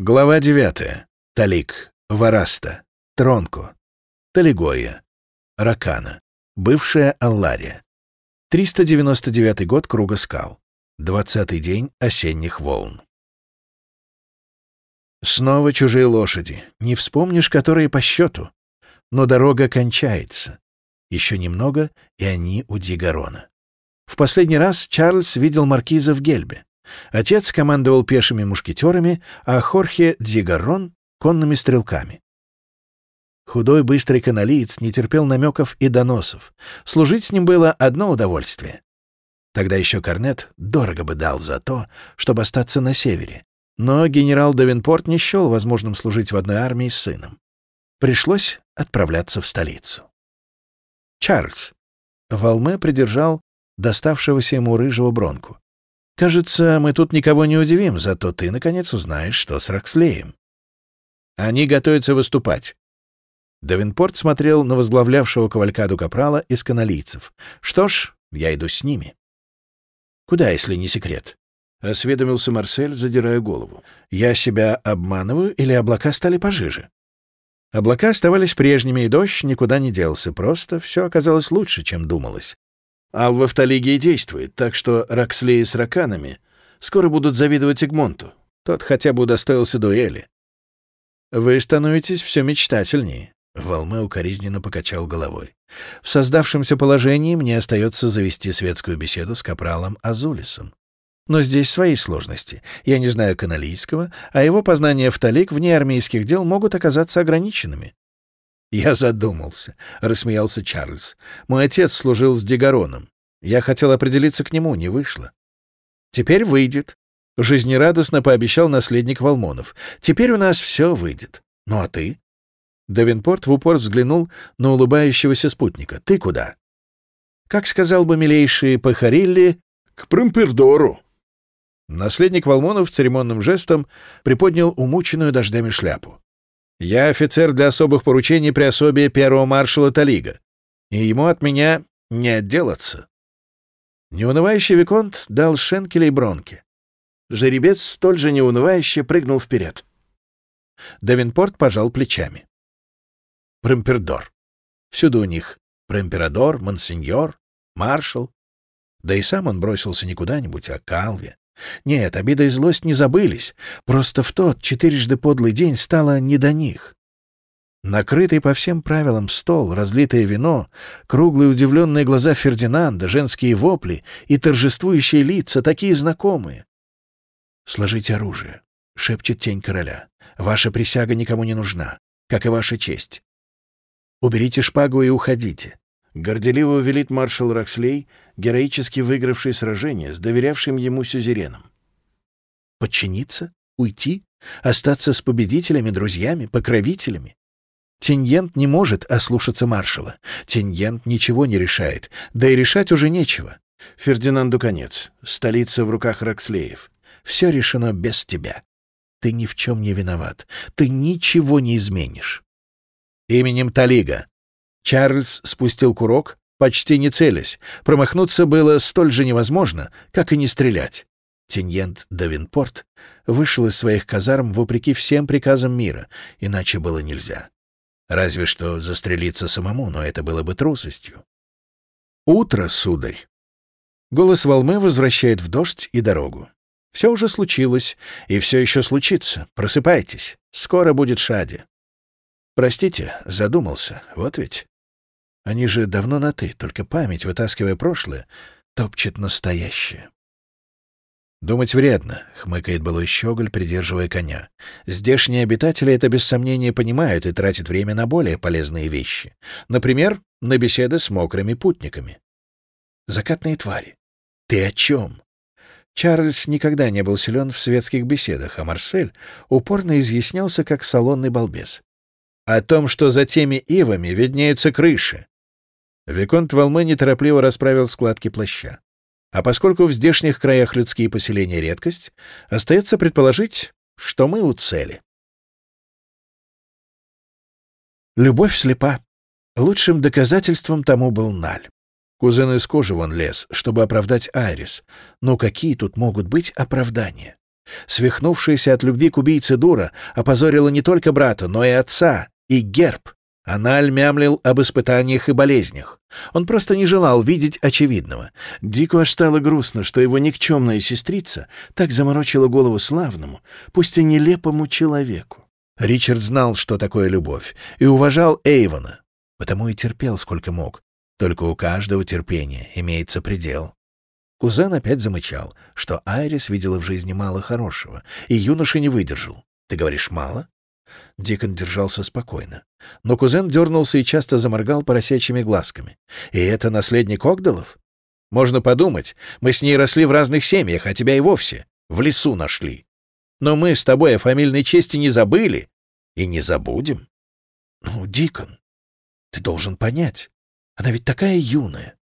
Глава 9. Талик, Вараста, Тронко, Талигоя, Ракана, бывшая Аллария. 399 год Круга скал. 20 день осенних волн. Снова чужие лошади. Не вспомнишь, которые по счету. Но дорога кончается. Еще немного, и они у Дигарона. В последний раз Чарльз видел маркиза в Гельбе. Отец командовал пешими мушкетерами, а Хорхе Дзигаррон — конными стрелками. Худой, быстрый каналиец не терпел намеков и доносов. Служить с ним было одно удовольствие. Тогда еще Корнет дорого бы дал за то, чтобы остаться на севере. Но генерал Давинпорт не счел возможным служить в одной армии с сыном. Пришлось отправляться в столицу. Чарльз. Валме придержал доставшегося ему рыжего бронку. Кажется, мы тут никого не удивим, зато ты, наконец, узнаешь, что с Рокслеем. Они готовятся выступать. Давинпорт смотрел на возглавлявшего кавалькаду капрала из каналийцев. Что ж, я иду с ними. Куда, если не секрет? Осведомился Марсель, задирая голову. Я себя обманываю или облака стали пожиже? Облака оставались прежними, и дождь никуда не делся. Просто все оказалось лучше, чем думалось. Алва в Талиге действует, так что Рокслеи с Раканами скоро будут завидовать Игмонту. Тот хотя бы удостоился дуэли. Вы становитесь все мечтательнее. Волме укоризненно покачал головой. В создавшемся положении мне остается завести светскую беседу с капралом Азулисом. Но здесь свои сложности. Я не знаю каналийского, а его познания в талик вне армейских дел могут оказаться ограниченными. «Я задумался», — рассмеялся Чарльз. «Мой отец служил с Дигароном. Я хотел определиться к нему, не вышло. Теперь выйдет. Жизнерадостно пообещал наследник Волмонов. Теперь у нас все выйдет. Ну а ты?» Давинпорт в упор взглянул на улыбающегося спутника. «Ты куда?» «Как сказал бы милейший Пахарилли, к Промпердору». Наследник Волмонов церемонным жестом приподнял умученную дождями шляпу. Я офицер для особых поручений при особе первого маршала Талига, и ему от меня не отделаться. Неунывающий Виконт дал шенкелей бронки. Жеребец столь же неунывающе прыгнул вперед. Давинпорт пожал плечами. Премпердор. Всюду у них премперадор, монсеньор, маршал. Да и сам он бросился не куда-нибудь, а к Алве. Нет, обида и злость не забылись. Просто в тот четырежды подлый день стало не до них. Накрытый по всем правилам стол, разлитое вино, круглые удивленные глаза Фердинанда, женские вопли и торжествующие лица, такие знакомые. «Сложите оружие», — шепчет тень короля. «Ваша присяга никому не нужна, как и ваша честь. Уберите шпагу и уходите. Горделиво велит маршал Рокслей, героически выигравший сражение с доверявшим ему сюзереном. Подчиниться? Уйти? Остаться с победителями, друзьями, покровителями? Тиньент не может ослушаться маршала. Тиньент ничего не решает, да и решать уже нечего. Фердинанду конец. Столица в руках Рокслеев. Все решено без тебя. Ты ни в чем не виноват. Ты ничего не изменишь. Именем Талига Чарльз спустил курок, почти не целясь. Промахнуться было столь же невозможно, как и не стрелять. Тиньент Давинпорт вышел из своих казарм вопреки всем приказам мира, иначе было нельзя. Разве что застрелиться самому, но это было бы трусостью. «Утро, сударь!» Голос волмы возвращает в дождь и дорогу. «Все уже случилось, и все еще случится. Просыпайтесь. Скоро будет Шади». «Простите, задумался. Вот ведь. Они же давно на «ты», только память, вытаскивая прошлое, топчет настоящее. «Думать вредно», — хмыкает былой щеголь, придерживая коня. «Здешние обитатели это без сомнения понимают и тратят время на более полезные вещи. Например, на беседы с мокрыми путниками». «Закатные твари. Ты о чем?» Чарльз никогда не был силен в светских беседах, а Марсель упорно изъяснялся как салонный балбес. «О том, что за теми ивами виднеются крыши, Виконт Валме неторопливо расправил складки плаща. А поскольку в здешних краях людские поселения редкость, остается предположить, что мы у цели. Любовь слепа. Лучшим доказательством тому был Наль. Кузен из кожи вон лез, чтобы оправдать Айрис. Но какие тут могут быть оправдания? Свихнувшаяся от любви к убийце дура опозорила не только брата, но и отца, и герб. Аналь мямлил об испытаниях и болезнях. Он просто не желал видеть очевидного. Дику аж стало грустно, что его никчемная сестрица так заморочила голову славному, пусть и нелепому человеку. Ричард знал, что такое любовь, и уважал Эйвона, потому и терпел, сколько мог. Только у каждого терпения имеется предел. Кузен опять замычал, что Айрис видела в жизни мало хорошего, и юноша не выдержал. «Ты говоришь, мало?» Дикон держался спокойно. Но кузен дернулся и часто заморгал поросячьими глазками. «И это наследник Огдалов? Можно подумать, мы с ней росли в разных семьях, а тебя и вовсе в лесу нашли. Но мы с тобой о фамильной чести не забыли и не забудем». «Ну, Дикон, ты должен понять, она ведь такая юная».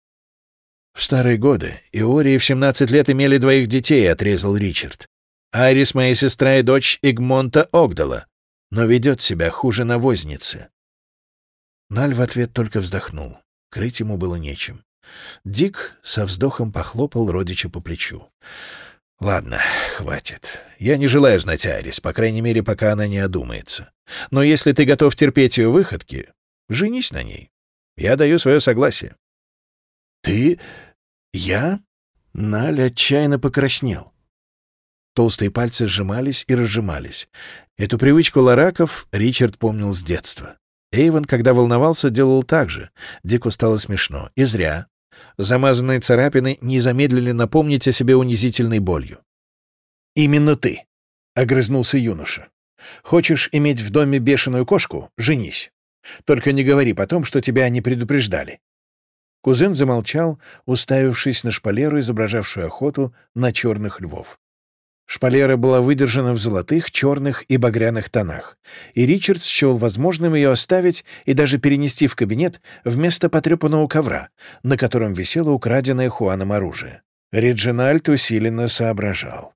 «В старые годы Иории в 17 лет имели двоих детей», — отрезал Ричард. «Айрис — моя сестра и дочь Игмонта Огдала но ведет себя хуже навозницы. Наль в ответ только вздохнул. Крыть ему было нечем. Дик со вздохом похлопал родича по плечу. «Ладно, хватит. Я не желаю знать Айрис, по крайней мере, пока она не одумается. Но если ты готов терпеть ее выходки, женись на ней. Я даю свое согласие». «Ты? Я?» Наль отчаянно покраснел. Толстые пальцы сжимались и разжимались. Эту привычку лараков Ричард помнил с детства. Эйвен, когда волновался, делал так же. Дику стало смешно. И зря. Замазанные царапины не замедлили напомнить о себе унизительной болью. «Именно ты», — огрызнулся юноша. «Хочешь иметь в доме бешеную кошку? Женись. Только не говори потом, что тебя не предупреждали». Кузен замолчал, уставившись на шпалеру, изображавшую охоту на черных львов. Шпалера была выдержана в золотых, черных и багряных тонах, и Ричард счел возможным ее оставить и даже перенести в кабинет вместо потрепанного ковра, на котором висело украденное Хуаном оружие. Реджинальд усиленно соображал.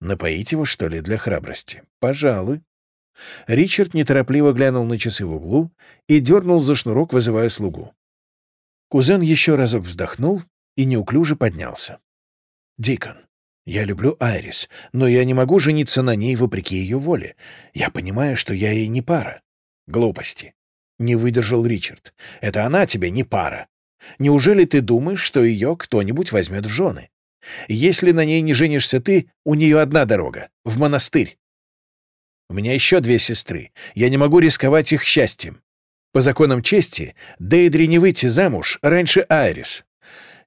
Напоить его, что ли, для храбрости? Пожалуй. Ричард неторопливо глянул на часы в углу и дернул за шнурок, вызывая слугу. Кузен еще разок вздохнул и неуклюже поднялся. «Дикон, я люблю Айрис, но я не могу жениться на ней вопреки ее воле. Я понимаю, что я ей не пара. Глупости. Не выдержал Ричард. Это она тебе не пара. Неужели ты думаешь, что ее кто-нибудь возьмет в жены? Если на ней не женишься ты, у нее одна дорога — в монастырь. У меня еще две сестры. Я не могу рисковать их счастьем. По законам чести, Дейдри не выйти замуж раньше Айрис.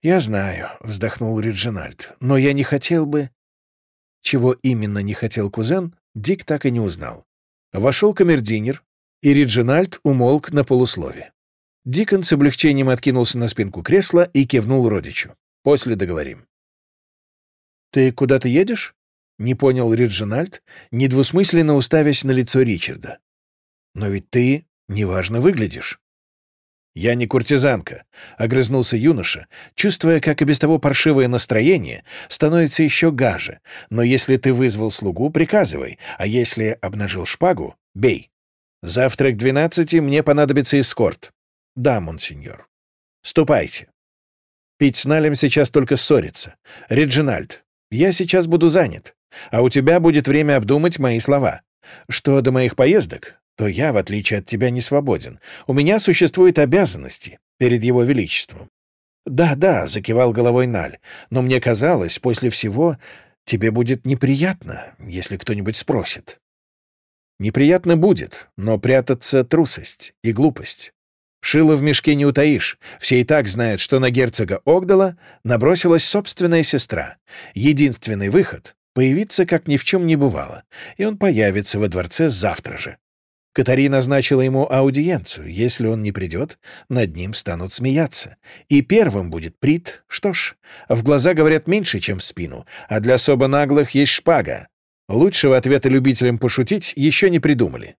«Я знаю», — вздохнул Реджинальд, — «но я не хотел бы...» Чего именно не хотел кузен, Дик так и не узнал. Вошел камердинер, и Реджинальд умолк на полуслове. Дикон с облегчением откинулся на спинку кресла и кивнул родичу. «После договорим». «Ты куда-то едешь?» — не понял Реджинальд, недвусмысленно уставясь на лицо Ричарда. «Но ведь ты неважно выглядишь». «Я не куртизанка», — огрызнулся юноша, чувствуя, как и без того паршивое настроение становится еще гаже. «Но если ты вызвал слугу, приказывай, а если обнажил шпагу, бей. Завтра к двенадцати мне понадобится эскорт». «Да, монсеньор». «Ступайте». Пить с Налем сейчас только ссориться. Реджинальд, я сейчас буду занят, а у тебя будет время обдумать мои слова. Что до моих поездок, то я, в отличие от тебя, не свободен. У меня существуют обязанности перед его величеством. «Да-да», — закивал головой Наль, — «но мне казалось, после всего тебе будет неприятно, если кто-нибудь спросит». «Неприятно будет, но прятаться — трусость и глупость. Шило в мешке не утаишь. Все и так знают, что на герцога Огдала набросилась собственная сестра. Единственный выход — появиться, как ни в чем не бывало, и он появится во дворце завтра же. Катарина назначила ему аудиенцию. Если он не придет, над ним станут смеяться. И первым будет Прит. Что ж, в глаза говорят меньше, чем в спину, а для особо наглых есть шпага. Лучшего ответа любителям пошутить еще не придумали.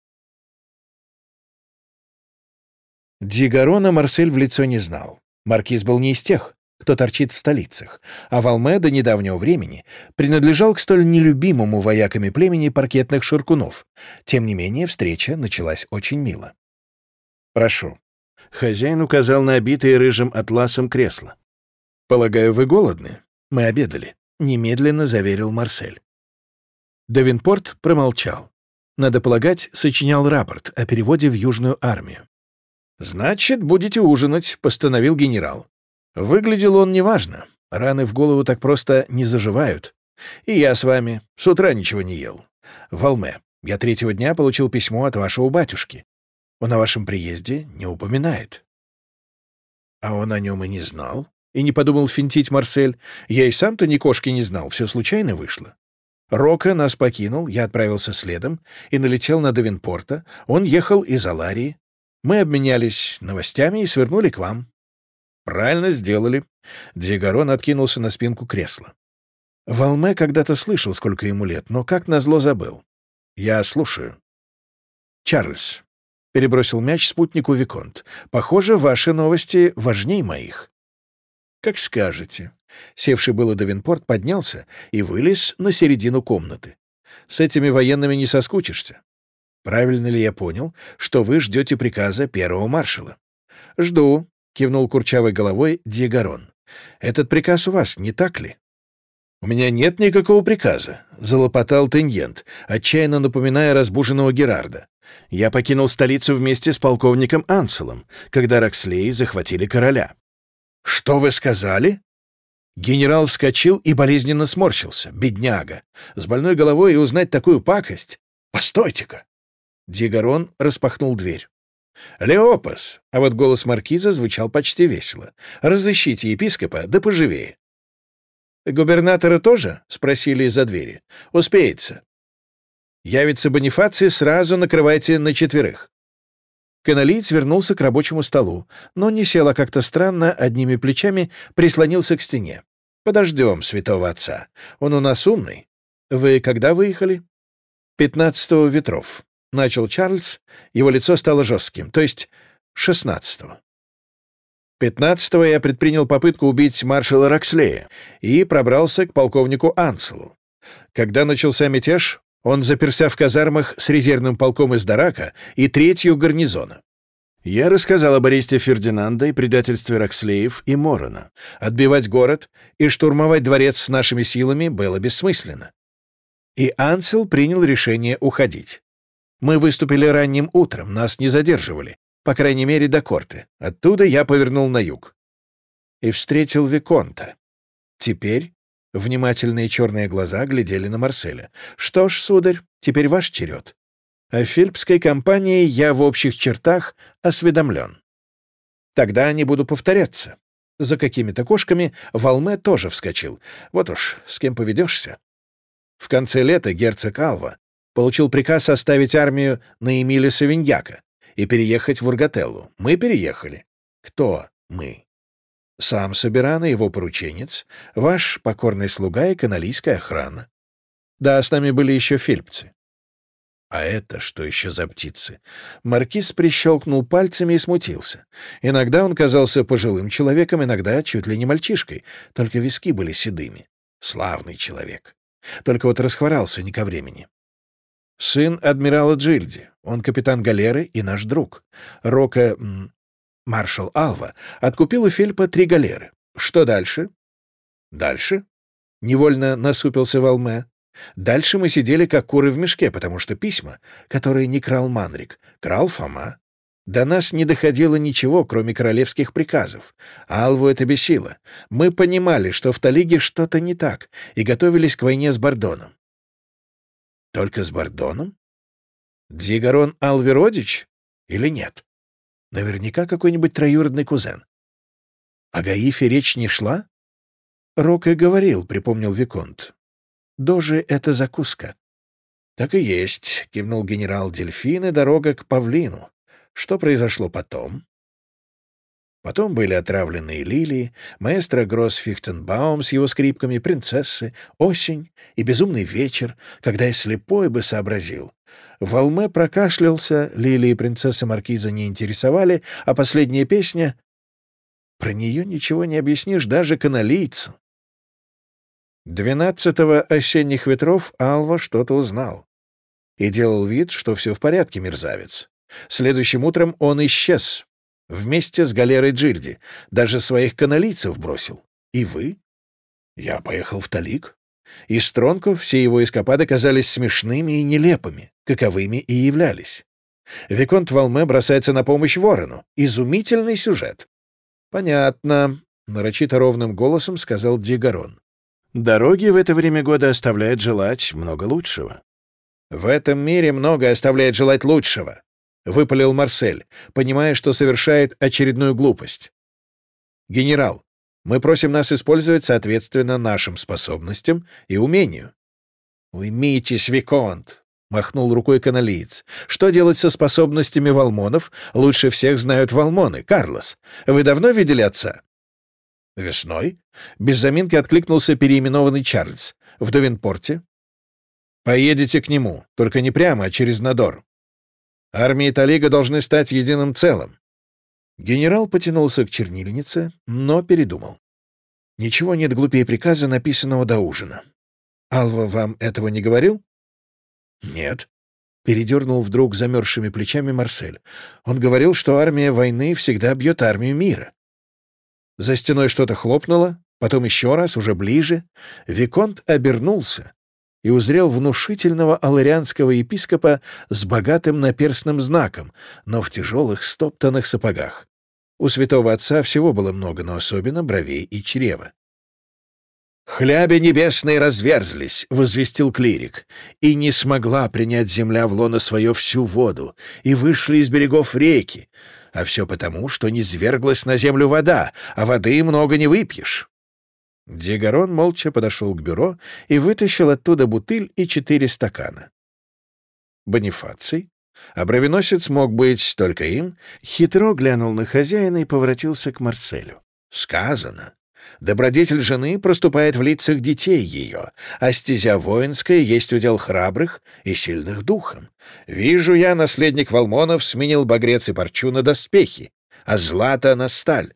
Дигарона Марсель в лицо не знал. Маркиз был не из тех, кто торчит в столицах, а Валме до недавнего времени принадлежал к столь нелюбимому вояками племени паркетных ширкунов. Тем не менее, встреча началась очень мило. «Прошу». Хозяин указал на обитое рыжим атласом кресло. «Полагаю, вы голодны? Мы обедали», — немедленно заверил Марсель. Давинпорт промолчал. Надо полагать, сочинял рапорт о переводе в Южную армию. «Значит, будете ужинать», — постановил генерал. Выглядел он неважно. Раны в голову так просто не заживают. И я с вами. С утра ничего не ел. Волме, я третьего дня получил письмо от вашего батюшки. Он о вашем приезде не упоминает. А он о нем и не знал. И не подумал финтить Марсель. Я и сам-то ни кошки не знал, все случайно вышло. Рока нас покинул, я отправился следом и налетел на Давинпорта. Он ехал из Аларии. Мы обменялись новостями и свернули к вам. Правильно сделали. Дзигарон откинулся на спинку кресла. Волме когда-то слышал, сколько ему лет, но как назло забыл. Я слушаю. Чарльз, перебросил мяч спутнику Виконт. Похоже, ваши новости важней моих. Как скажете. Севший было Давинпорт поднялся и вылез на середину комнаты. С этими военными не соскучишься. Правильно ли я понял, что вы ждете приказа первого маршала? Жду, кивнул курчавой головой Диагарон. Этот приказ у вас, не так ли? «У меня нет никакого приказа», — залопотал Теньент, отчаянно напоминая разбуженного Герарда. «Я покинул столицу вместе с полковником Анселом, когда Рокслеи захватили короля». «Что вы сказали?» Генерал вскочил и болезненно сморщился. Бедняга. С больной головой и узнать такую пакость. «Постойте-ка!» Дигарон распахнул дверь. «Леопас!» — а вот голос маркиза звучал почти весело. «Разыщите епископа, да поживее». «Губернатора тоже?» — спросили из-за двери. «Успеется». «Явится Бонифаций, сразу накрывайте на четверых». Каналиец вернулся к рабочему столу, но не сел, а как-то странно, одними плечами прислонился к стене. «Подождем святого отца. Он у нас умный. Вы когда выехали?» «Пятнадцатого ветров», — начал Чарльз. Его лицо стало жестким, то есть шестнадцатого. Пятнадцатого я предпринял попытку убить маршала Рокслея и пробрался к полковнику Анселу. Когда начался мятеж, он заперся в казармах с резервным полком из Дарака и третью гарнизона. Я рассказал об аресте Фердинанда и предательстве Рокслеев и Морона. Отбивать город и штурмовать дворец с нашими силами было бессмысленно. И Ансел принял решение уходить. Мы выступили ранним утром, нас не задерживали, по крайней мере, до Корты. Оттуда я повернул на юг. И встретил Виконта. Теперь внимательные черные глаза глядели на Марселя. «Что ж, сударь, теперь ваш черед. О фельпской компании я в общих чертах осведомлен. Тогда не буду повторяться. За какими-то кошками Валме тоже вскочил. Вот уж, с кем поведешься. В конце лета герцог Алва получил приказ оставить армию на Эмиле Савиньяка и переехать в Ургателлу. Мы переехали. Кто мы? Сам Собиран и его порученец, ваш покорный слуга и каналийская охрана. Да, с нами были еще фельпцы. А это что еще за птицы? Маркиз прищелкнул пальцами и смутился. Иногда он казался пожилым человеком, иногда чуть ли не мальчишкой, только виски были седыми. Славный человек. Только вот расхворался не ко времени. Сын адмирала Джильди. Он капитан галеры и наш друг. Рока... Маршал Алва откупил у Фельпа три галеры. Что дальше? Дальше? Невольно насупился Валме. Дальше мы сидели как куры в мешке, потому что письма, которые не крал Манрик, крал Фома. До нас не доходило ничего, кроме королевских приказов. Алву это бесило. Мы понимали, что в Талиге что-то не так, и готовились к войне с Бардоном. Только с Бардоном? Дзигарон Алверодич? Или нет? Наверняка какой-нибудь троюродный кузен. О Гаифе речь не шла? Рок и говорил, припомнил Виконт. Дожи — это закуска. Так и есть, кивнул генерал Дельфин и дорога к Павлину. Что произошло потом? Потом были отравленные лилии, маэстро Гросс Фихтенбаум с его скрипками, принцессы, осень и безумный вечер, когда я слепой бы сообразил. Волме прокашлялся, лилии принцессы Маркиза не интересовали, а последняя песня... Про нее ничего не объяснишь даже каналийцу. Двенадцатого осенних ветров Алва что-то узнал и делал вид, что все в порядке, мерзавец. Следующим утром он исчез, Вместе с галерой Джильди. Даже своих каналийцев бросил. И вы? Я поехал в Талик. И Стронко все его эскапады казались смешными и нелепыми, каковыми и являлись. Виконт Валме бросается на помощь Ворону. Изумительный сюжет. «Понятно», — нарочито ровным голосом сказал Дигарон. «Дороги в это время года оставляют желать много лучшего». «В этом мире многое оставляет желать лучшего», — выпалил Марсель, понимая, что совершает очередную глупость. «Генерал, мы просим нас использовать соответственно нашим способностям и умению». «Уймитесь, Виконт», — махнул рукой каналиец. «Что делать со способностями валмонов? Лучше всех знают валмоны. Карлос, вы давно видели отца?» «Весной?» — без заминки откликнулся переименованный Чарльз. «В Довинпорте?» «Поедете к нему, только не прямо, а через Надор. Армия и Талига должны стать единым целым». Генерал потянулся к чернильнице, но передумал. «Ничего нет глупее приказа, написанного до ужина. Алва вам этого не говорил?» «Нет», — передернул вдруг замерзшими плечами Марсель. «Он говорил, что армия войны всегда бьет армию мира». За стеной что-то хлопнуло, потом еще раз, уже ближе. Виконт обернулся и узрел внушительного аларианского епископа с богатым наперстным знаком, но в тяжелых стоптанных сапогах. У святого отца всего было много, но особенно бровей и чрева. «Хляби небесные разверзлись», — возвестил клирик, «и не смогла принять земля в лоно свое всю воду, и вышли из берегов реки, а все потому, что не зверглась на землю вода, а воды много не выпьешь». Дигарон молча подошел к бюро и вытащил оттуда бутыль и четыре стакана. Бонифаций, а мог быть только им, хитро глянул на хозяина и поворотился к Марселю. «Сказано, Добродетель жены проступает в лицах детей ее, а стезя воинская есть удел храбрых и сильных духом. Вижу я, наследник Валмонов сменил багрец и парчу на доспехи, а злато на сталь.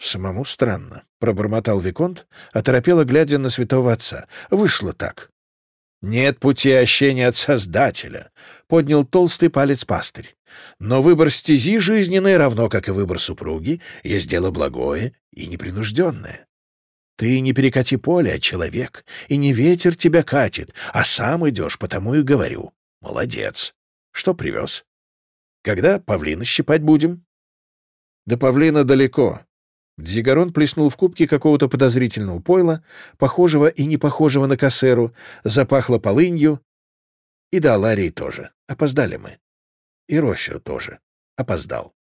Самому странно, — пробормотал Виконт, оторопело глядя на святого отца. Вышло так. «Нет пути ощения от Создателя», — поднял толстый палец пастырь. «Но выбор стези жизненной, равно как и выбор супруги, есть дело благое и непринужденное. Ты не перекати поле, а человек, и не ветер тебя катит, а сам идешь, потому и говорю. Молодец. Что привез? Когда павлина щипать будем?» «До павлина далеко», Дзигарон плеснул в кубки какого-то подозрительного пойла, похожего и не похожего на кассеру, запахло полынью. И до Аларии тоже. Опоздали мы. И Рощу тоже. Опоздал.